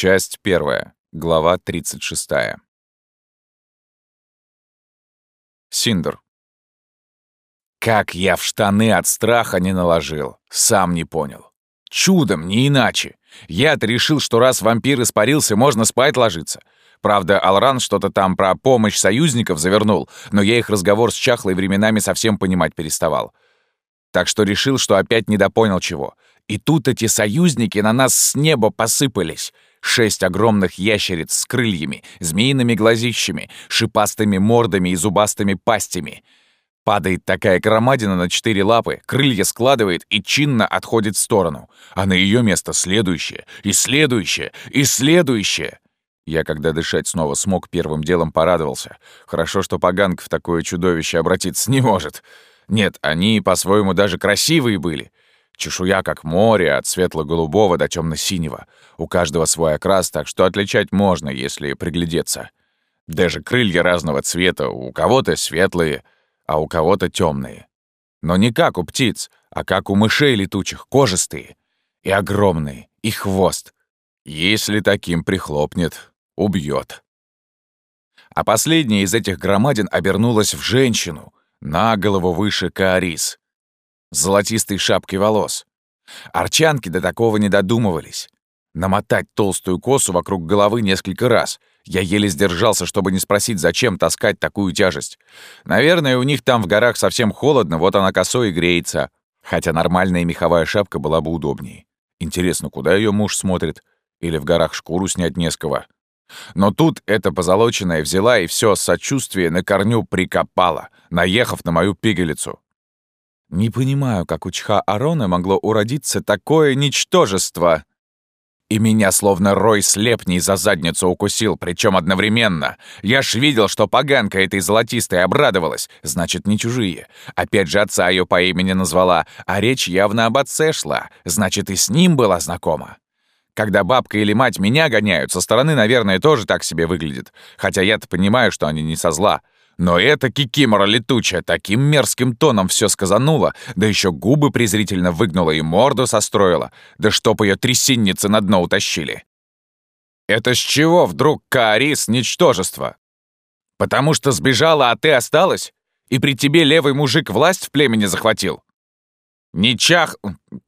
Часть первая. Глава 36. Синдер. Как я в штаны от страха не наложил, сам не понял. Чудом, не иначе. Я-то решил, что раз вампир испарился, можно спать ложиться. Правда, Алран что-то там про помощь союзников завернул, но я их разговор с Чахлой временами совсем понимать переставал. Так что решил, что опять недопонял чего. И тут эти союзники на нас с неба посыпались. Шесть огромных ящериц с крыльями, змеиными глазищами, шипастыми мордами и зубастыми пастями. Падает такая громадина на четыре лапы, крылья складывает и чинно отходит в сторону. А на ее место следующее, и следующее, и следующее. Я, когда дышать снова смог, первым делом порадовался. Хорошо, что поганка в такое чудовище обратиться не может. Нет, они по-своему даже красивые были. Чешуя как море, от светло-голубого до темно-синего. У каждого свой окрас, так что отличать можно, если приглядеться. Даже крылья разного цвета, у кого-то светлые, а у кого-то темные. Но не как у птиц, а как у мышей летучих, кожистые. И огромные, и хвост. Если таким прихлопнет, убьет. А последняя из этих громадин обернулась в женщину, на голову выше Каарис золотистой шапкой волос. Арчанки до такого не додумывались. Намотать толстую косу вокруг головы несколько раз. Я еле сдержался, чтобы не спросить, зачем таскать такую тяжесть. Наверное, у них там в горах совсем холодно, вот она косой и греется. Хотя нормальная меховая шапка была бы удобнее. Интересно, куда ее муж смотрит? Или в горах шкуру снять не с кого? Но тут эта позолоченная взяла и все сочувствие на корню прикопала, наехав на мою пигалицу. Не понимаю, как у Чха Арона могло уродиться такое ничтожество. И меня словно рой слепней за задницу укусил, причем одновременно. Я ж видел, что поганка этой золотистой обрадовалась, значит, не чужие. Опять же, отца ее по имени назвала, а речь явно об отце шла, значит, и с ним была знакома. Когда бабка или мать меня гоняют, со стороны, наверное, тоже так себе выглядит. Хотя я-то понимаю, что они не со зла. Но эта кикимора летучая таким мерзким тоном все сказанула, да еще губы презрительно выгнула и морду состроила, да чтоб ее трясинницы на дно утащили. Это с чего вдруг Каарис ничтожество? Потому что сбежала, а ты осталась? И при тебе левый мужик власть в племени захватил? Не чах,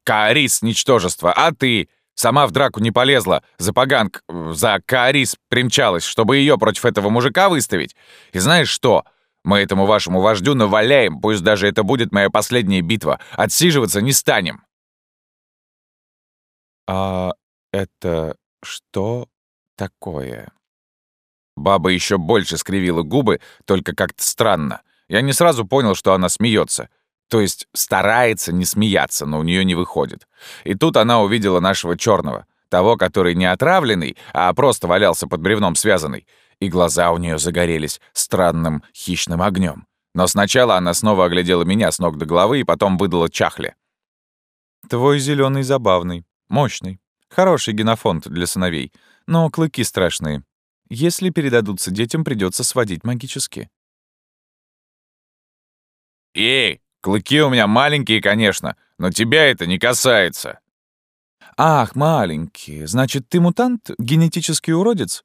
Каарис ничтожество, а ты Сама в драку не полезла, за поганк, за Каарис примчалась, чтобы ее против этого мужика выставить. И знаешь что? Мы этому вашему вождю наваляем, пусть даже это будет моя последняя битва. Отсиживаться не станем. А это что такое? Баба еще больше скривила губы, только как-то странно. Я не сразу понял, что она смеется. То есть старается не смеяться, но у нее не выходит. И тут она увидела нашего черного, того, который не отравленный, а просто валялся под бревном связанный, и глаза у нее загорелись странным хищным огнем. Но сначала она снова оглядела меня с ног до головы и потом выдала чахле. «Твой зеленый забавный, мощный, хороший генофонд для сыновей, но клыки страшные. Если передадутся детям, придется сводить магически». «Эй, Клыки у меня маленькие, конечно, но тебя это не касается». «Ах, маленький, значит, ты мутант, генетический уродец?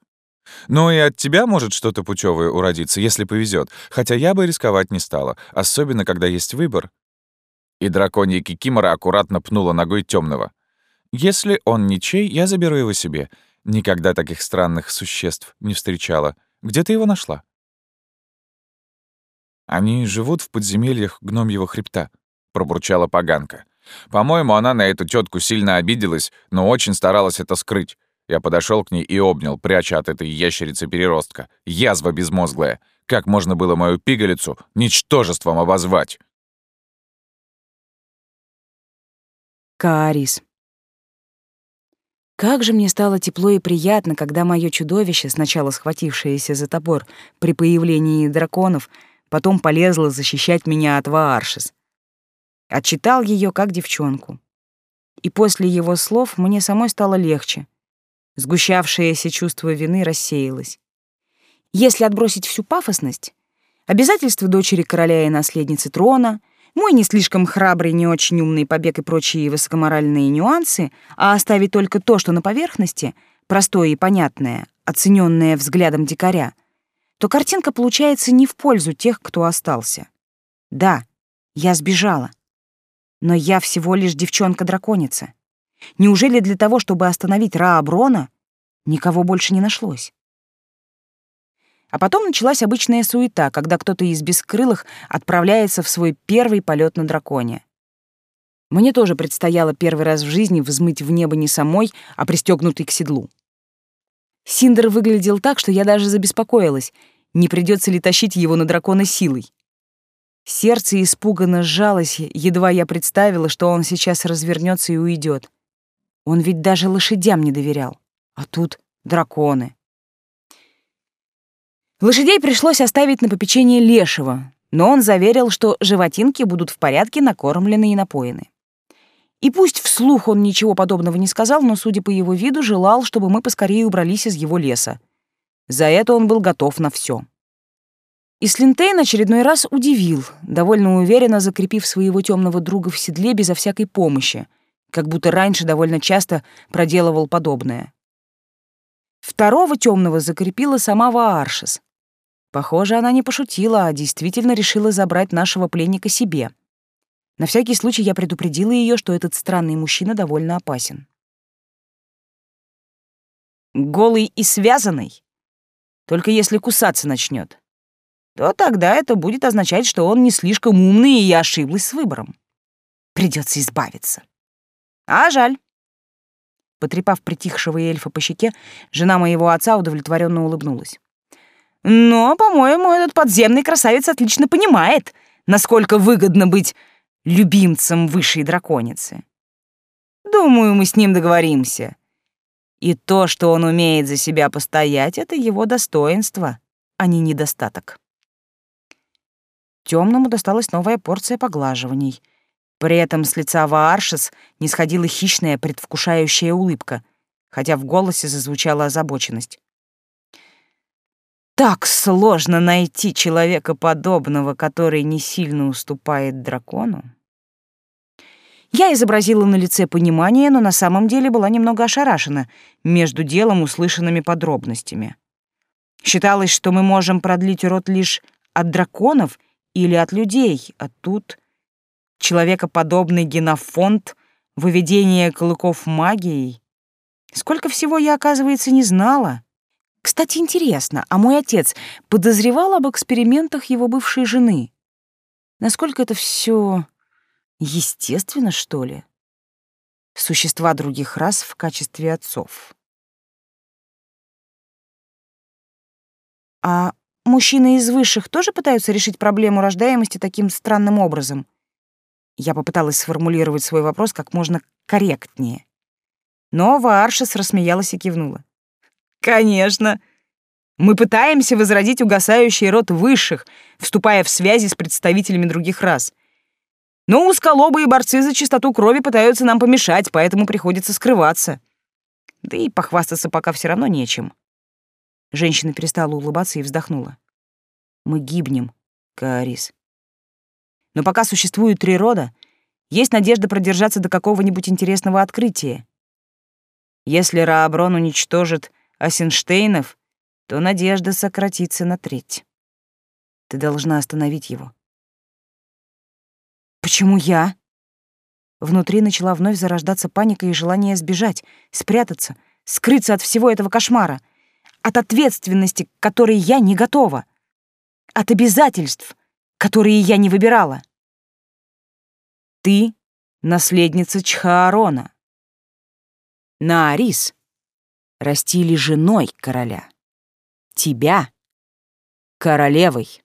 Ну и от тебя может что-то путевое уродиться, если повезет, хотя я бы рисковать не стала, особенно когда есть выбор». И драконья Кикимора аккуратно пнула ногой темного. «Если он ничей, я заберу его себе. Никогда таких странных существ не встречала. Где ты его нашла?» «Они живут в подземельях гномьего хребта», — пробурчала поганка. По-моему, она на эту тетку сильно обиделась, но очень старалась это скрыть. Я подошел к ней и обнял, пряча от этой ящерицы-переростка. Язва безмозглая. Как можно было мою пигалицу ничтожеством обозвать? Каарис. Как же мне стало тепло и приятно, когда мое чудовище, сначала схватившееся за топор при появлении драконов, потом полезла защищать меня от Вааршис. Отчитал ее как девчонку. И после его слов мне самой стало легче. Сгущавшееся чувство вины рассеялось. Если отбросить всю пафосность, обязательства дочери короля и наследницы трона, мой не слишком храбрый, не очень умный побег и прочие высокоморальные нюансы, а оставить только то, что на поверхности, простое и понятное, оцененное взглядом дикаря, то картинка получается не в пользу тех, кто остался. Да, я сбежала. Но я всего лишь девчонка-драконица. Неужели для того, чтобы остановить Рааброна, никого больше не нашлось? А потом началась обычная суета, когда кто-то из бескрылых отправляется в свой первый полет на драконе. Мне тоже предстояло первый раз в жизни взмыть в небо не самой, а пристегнутой к седлу. Синдер выглядел так, что я даже забеспокоилась, не придется ли тащить его на дракона силой. Сердце испуганно сжалось, едва я представила, что он сейчас развернется и уйдет. Он ведь даже лошадям не доверял. А тут драконы. Лошадей пришлось оставить на попечение Лешего, но он заверил, что животинки будут в порядке накормлены и напоены. И пусть вслух он ничего подобного не сказал, но, судя по его виду, желал, чтобы мы поскорее убрались из его леса. За это он был готов на все. И Слинтейн очередной раз удивил, довольно уверенно закрепив своего темного друга в седле безо всякой помощи, как будто раньше довольно часто проделывал подобное. Второго темного закрепила сама Вааршис. Похоже, она не пошутила, а действительно решила забрать нашего пленника себе. На всякий случай я предупредила ее, что этот странный мужчина довольно опасен. Голый и связанный? Только если кусаться начнет, то тогда это будет означать, что он не слишком умный, и я ошиблась с выбором. Придется избавиться. А жаль. Потрепав притихшего эльфа по щеке, жена моего отца удовлетворенно улыбнулась. «Но, по-моему, этот подземный красавец отлично понимает, насколько выгодно быть любимцем высшей драконицы. Думаю, мы с ним договоримся. И то, что он умеет за себя постоять, — это его достоинство, а не недостаток». Темному досталась новая порция поглаживаний — при этом с лица Вааршис не сходила хищная, предвкушающая улыбка, хотя в голосе зазвучала озабоченность. «Так сложно найти человека подобного, который не сильно уступает дракону». Я изобразила на лице понимание, но на самом деле была немного ошарашена между делом услышанными подробностями. Считалось, что мы можем продлить род лишь от драконов или от людей, а тут человекоподобный генофонд, выведение клыков магией. Сколько всего я, оказывается, не знала. Кстати, интересно, а мой отец подозревал об экспериментах его бывшей жены? Насколько это все естественно, что ли? Существа других рас в качестве отцов. А мужчины из высших тоже пытаются решить проблему рождаемости таким странным образом? Я попыталась сформулировать свой вопрос как можно корректнее. Но Вааршес рассмеялась и кивнула. «Конечно. Мы пытаемся возродить угасающий род высших, вступая в связи с представителями других рас. Но узколобые борцы за чистоту крови пытаются нам помешать, поэтому приходится скрываться. Да и похвастаться пока все равно нечем». Женщина перестала улыбаться и вздохнула. «Мы гибнем, Каарис. Но пока существует три рода, есть надежда продержаться до какого-нибудь интересного открытия. Если Рааброн уничтожит Асенштейнов, то надежда сократится на треть. Ты должна остановить его. Почему я? Внутри начала вновь зарождаться паника и желание сбежать, спрятаться, скрыться от всего этого кошмара, от ответственности, к которой я не готова, от обязательств, которые я не выбирала. Ты — наследница Чхаарона. Наарис растили женой короля. Тебя — королевой.